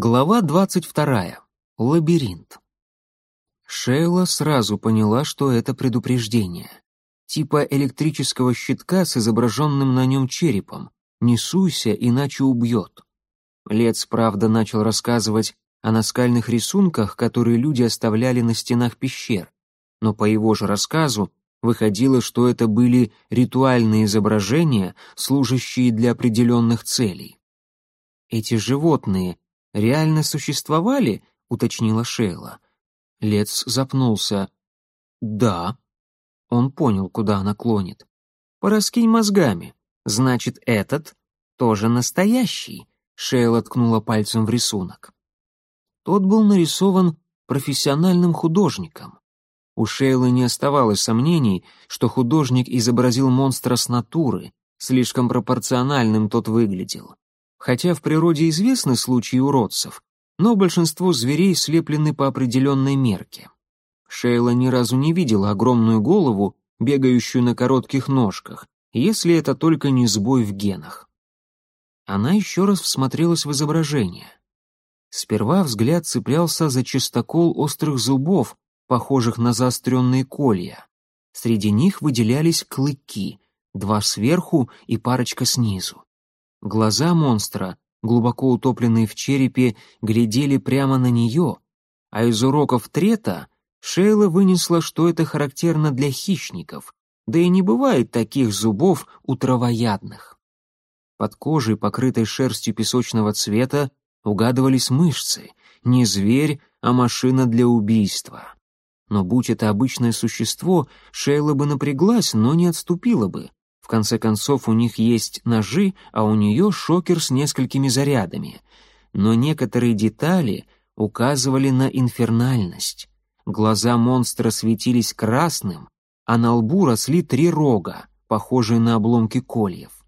Глава двадцать вторая. Лабиринт. Шейла сразу поняла, что это предупреждение. Типа электрического щитка с изображенным на нем черепом. Не суйся, иначе убьет. Лец, правда, начал рассказывать о наскальных рисунках, которые люди оставляли на стенах пещер. Но по его же рассказу выходило, что это были ритуальные изображения, служащие для определенных целей. Эти животные реально существовали?» — уточнила Шейла. Лец запнулся. «Да». Он понял, куда она клонит. «Пораскинь мозгами. Значит, этот тоже настоящий», — Шейла ткнула пальцем в рисунок. Тот был нарисован профессиональным художником. У Шейлы не оставалось сомнений, что художник изобразил монстра с натуры, слишком пропорциональным тот выглядел. Хотя в природе известны случаи уродцев, но большинство зверей слеплены по определенной мерке. Шейла ни разу не видела огромную голову, бегающую на коротких ножках, если это только не сбой в генах. Она еще раз всмотрелась в изображение. Сперва взгляд цеплялся за чистокол острых зубов, похожих на заостренные колья. Среди них выделялись клыки, два сверху и парочка снизу. Глаза монстра, глубоко утопленные в черепе, глядели прямо на нее, а из уроков трета Шейла вынесла, что это характерно для хищников, да и не бывает таких зубов у травоядных. Под кожей, покрытой шерстью песочного цвета, угадывались мышцы, не зверь, а машина для убийства. Но будь это обычное существо, Шейла бы напряглась, но не отступила бы. В конце концов, у них есть ножи, а у нее шокер с несколькими зарядами. Но некоторые детали указывали на инфернальность. Глаза монстра светились красным, а на лбу росли три рога, похожие на обломки кольев.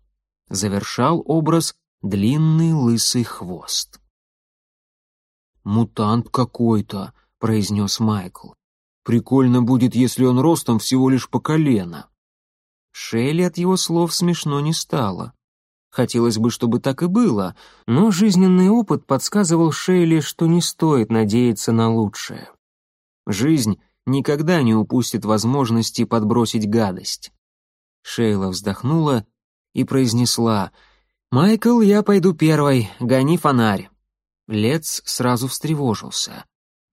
Завершал образ длинный лысый хвост. «Мутант какой-то», — произнес Майкл. «Прикольно будет, если он ростом всего лишь по колено». Шелли от его слов смешно не стало. Хотелось бы, чтобы так и было, но жизненный опыт подсказывал Шейли, что не стоит надеяться на лучшее. Жизнь никогда не упустит возможности подбросить гадость. Шейла вздохнула и произнесла «Майкл, я пойду первой, гони фонарь». Лец сразу встревожился.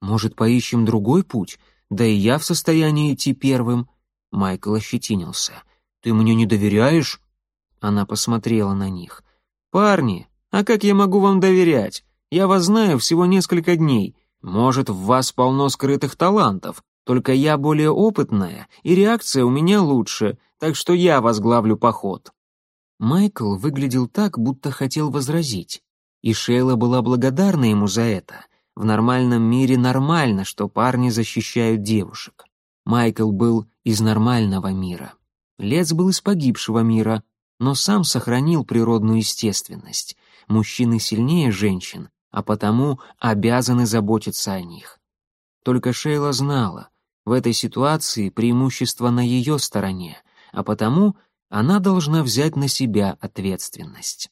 «Может, поищем другой путь? Да и я в состоянии идти первым». Майкл ощетинился. «Ты мне не доверяешь?» Она посмотрела на них. «Парни, а как я могу вам доверять? Я вас знаю всего несколько дней. Может, в вас полно скрытых талантов, только я более опытная, и реакция у меня лучше, так что я возглавлю поход». Майкл выглядел так, будто хотел возразить. И Шейла была благодарна ему за это. В нормальном мире нормально, что парни защищают девушек. Майкл был из нормального мира. Лец был из погибшего мира, но сам сохранил природную естественность. Мужчины сильнее женщин, а потому обязаны заботиться о них. Только Шейла знала, в этой ситуации преимущество на ее стороне, а потому она должна взять на себя ответственность.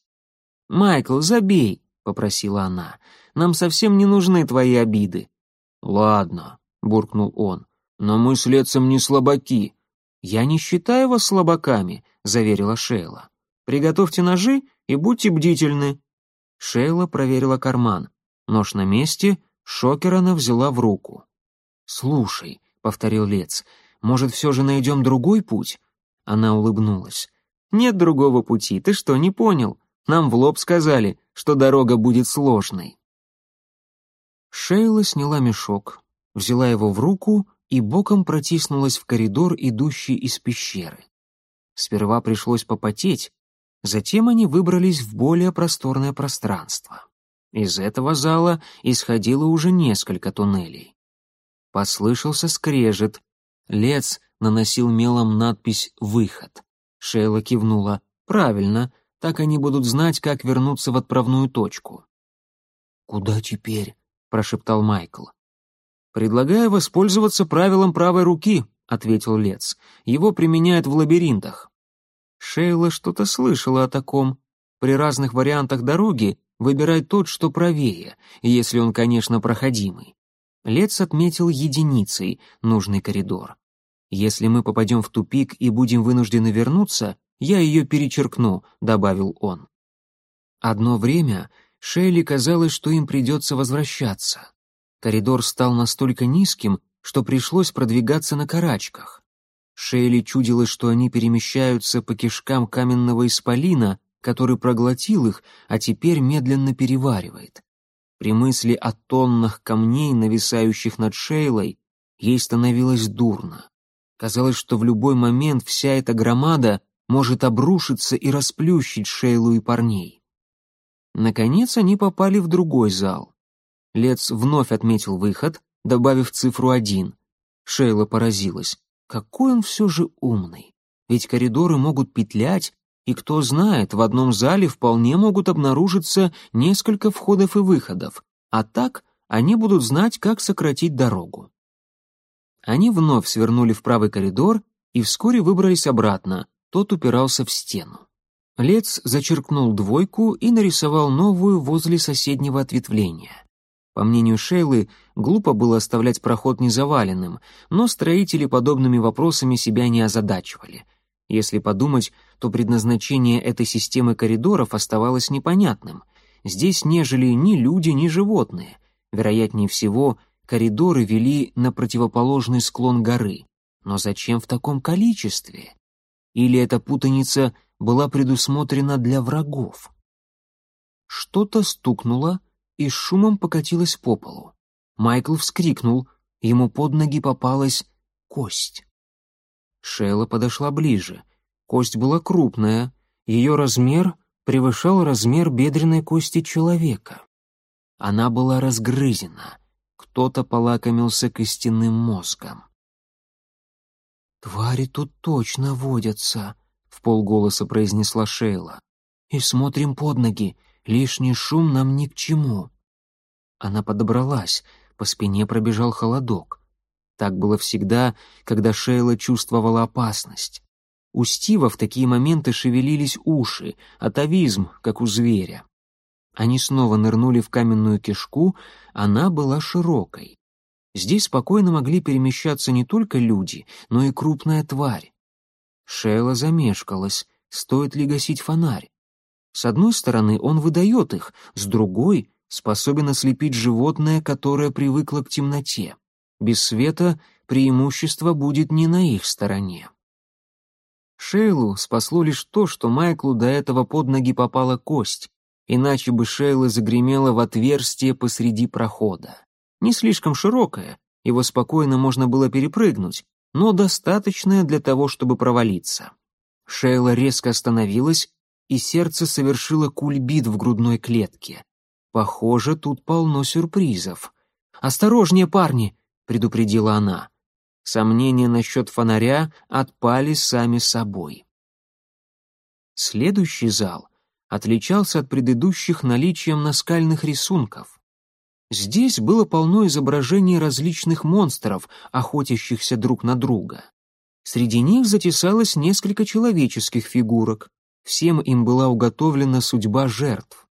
«Майкл, забей!» — попросила она. «Нам совсем не нужны твои обиды». «Ладно», — буркнул он, — «но мы с Лецем не слабаки. «Я не считаю вас слабаками», — заверила Шейла. «Приготовьте ножи и будьте бдительны». Шейла проверила карман. Нож на месте, шокер она взяла в руку. «Слушай», — повторил Лец, — «может, все же найдем другой путь?» Она улыбнулась. «Нет другого пути, ты что, не понял? Нам в лоб сказали, что дорога будет сложной». Шейла сняла мешок, взяла его в руку и боком протиснулась в коридор, идущий из пещеры. Сперва пришлось попотеть, затем они выбрались в более просторное пространство. Из этого зала исходило уже несколько туннелей. Послышался скрежет. Лец наносил мелом надпись «Выход». Шейла кивнула. «Правильно, так они будут знать, как вернуться в отправную точку». «Куда теперь?» — прошептал Майкл. «Предлагаю воспользоваться правилом правой руки», — ответил Лец. «Его применяют в лабиринтах». Шейла что-то слышала о таком. При разных вариантах дороги Выбирай тот, что правее, если он, конечно, проходимый. Лец отметил единицей нужный коридор. Если мы попадем в тупик и будем вынуждены вернуться, я ее перечеркну, добавил он. Одно время Шейли казалось, что им придется возвращаться. Коридор стал настолько низким, что пришлось продвигаться на карачках. Шейли чудилось, что они перемещаются по кишкам каменного исполина, который проглотил их, а теперь медленно переваривает. При мысли о тоннах камней, нависающих над Шейлой, ей становилось дурно. Казалось, что в любой момент вся эта громада может обрушиться и расплющить Шейлу и парней. Наконец они попали в другой зал. Лец вновь отметил выход, добавив цифру один. Шейла поразилась. Какой он все же умный. Ведь коридоры могут петлять, и кто знает, в одном зале вполне могут обнаружиться несколько входов и выходов, а так они будут знать, как сократить дорогу. Они вновь свернули в правый коридор и вскоре выбрались обратно, тот упирался в стену. Лец зачеркнул двойку и нарисовал новую возле соседнего ответвления. По мнению Шейлы, глупо было оставлять проход незаваленным, но строители подобными вопросами себя не озадачивали. Если подумать, то предназначение этой системы коридоров оставалось непонятным. Здесь не жили ни люди, ни животные. Вероятнее всего, коридоры вели на противоположный склон горы. Но зачем в таком количестве? Или эта путаница была предусмотрена для врагов? Что-то стукнуло и с шумом покатилось по полу. Майкл вскрикнул, ему под ноги попалась кость. Шейла подошла ближе. Кость была крупная, ее размер превышал размер бедренной кости человека. Она была разгрызена, кто-то полакомился костяным мозгом. «Твари тут точно водятся», — в полголоса произнесла Шейла. «И смотрим под ноги, лишний шум нам ни к чему». Она подобралась, по спине пробежал холодок. Так было всегда, когда Шейла чувствовала опасность. У Стива в такие моменты шевелились уши, атовизм, как у зверя. Они снова нырнули в каменную кишку, она была широкой. Здесь спокойно могли перемещаться не только люди, но и крупная тварь. Шейла замешкалась, стоит ли гасить фонарь. С одной стороны, он выдает их, с другой — способен ослепить животное, которое привыкло к темноте. Без света преимущество будет не на их стороне. Шейлу спасло лишь то, что Майклу до этого под ноги попала кость, иначе бы Шейла загремела в отверстие посреди прохода. Не слишком широкое, его спокойно можно было перепрыгнуть, но достаточное для того, чтобы провалиться. Шейла резко остановилась, и сердце совершило кульбит в грудной клетке. Похоже, тут полно сюрпризов. «Осторожнее, парни!» — предупредила она. Сомнения насчет фонаря отпали сами собой. Следующий зал отличался от предыдущих наличием наскальных рисунков. Здесь было полно изображений различных монстров, охотящихся друг на друга. Среди них затесалось несколько человеческих фигурок. Всем им была уготовлена судьба жертв.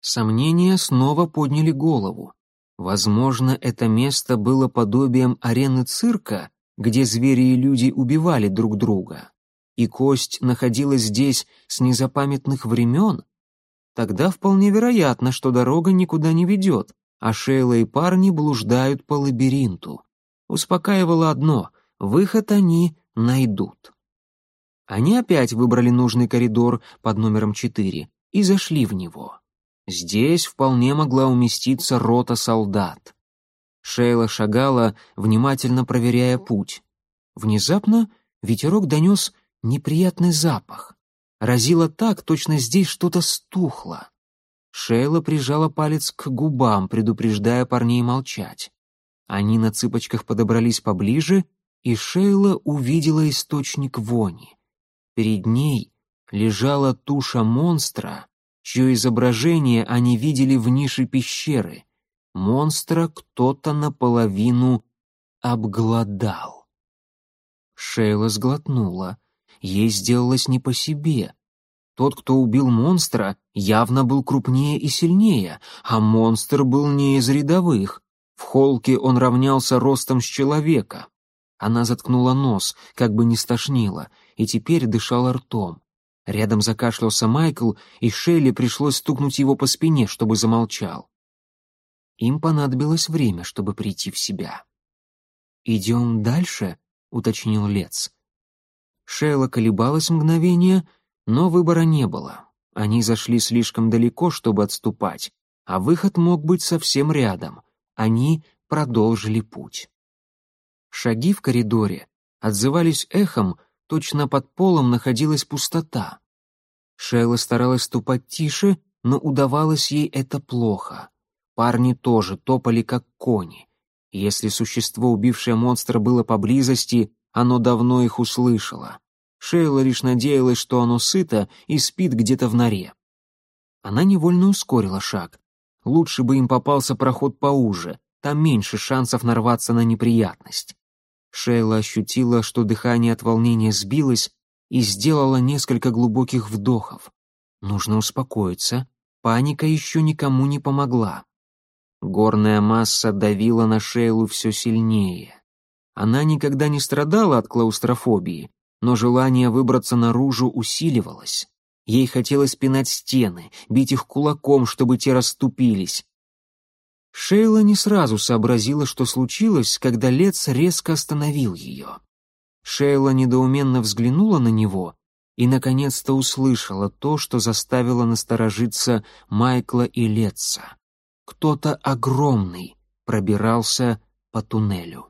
Сомнения снова подняли голову. Возможно, это место было подобием арены цирка, где звери и люди убивали друг друга. И кость находилась здесь с незапамятных времен. Тогда вполне вероятно, что дорога никуда не ведет, а Шейла и парни блуждают по лабиринту. Успокаивало одно — выход они найдут. Они опять выбрали нужный коридор под номером четыре и зашли в него. Здесь вполне могла уместиться рота солдат. Шейла шагала, внимательно проверяя путь. Внезапно ветерок донес неприятный запах. Разило так, точно здесь что-то стухло. Шейла прижала палец к губам, предупреждая парней молчать. Они на цыпочках подобрались поближе, и Шейла увидела источник вони. Перед ней лежала туша монстра, чье изображение они видели в нише пещеры. Монстра кто-то наполовину обглодал. Шейла сглотнула. Ей сделалось не по себе. Тот, кто убил монстра, явно был крупнее и сильнее, а монстр был не из рядовых. В холке он равнялся ростом с человека. Она заткнула нос, как бы не стошнила, и теперь дышала ртом. Рядом закашлялся Майкл, и Шейли пришлось стукнуть его по спине, чтобы замолчал. Им понадобилось время, чтобы прийти в себя. «Идем дальше?» — уточнил Лец. Шейла колебалась мгновение, но выбора не было. Они зашли слишком далеко, чтобы отступать, а выход мог быть совсем рядом. Они продолжили путь. Шаги в коридоре отзывались эхом, точно под полом находилась пустота. Шейла старалась ступать тише, но удавалось ей это плохо. Парни тоже топали как кони. Если существо, убившее монстра, было поблизости, оно давно их услышало. Шейла лишь надеялась, что оно сыто и спит где-то в норе. Она невольно ускорила шаг. Лучше бы им попался проход поуже, там меньше шансов нарваться на неприятность. Шейла ощутила, что дыхание от волнения сбилось, и сделала несколько глубоких вдохов. Нужно успокоиться, паника еще никому не помогла. Горная масса давила на Шейлу все сильнее. Она никогда не страдала от клаустрофобии, но желание выбраться наружу усиливалось. Ей хотелось пинать стены, бить их кулаком, чтобы те расступились, Шейла не сразу сообразила, что случилось, когда Лец резко остановил ее. Шейла недоуменно взглянула на него и, наконец-то, услышала то, что заставило насторожиться Майкла и Летца. Кто-то огромный пробирался по туннелю.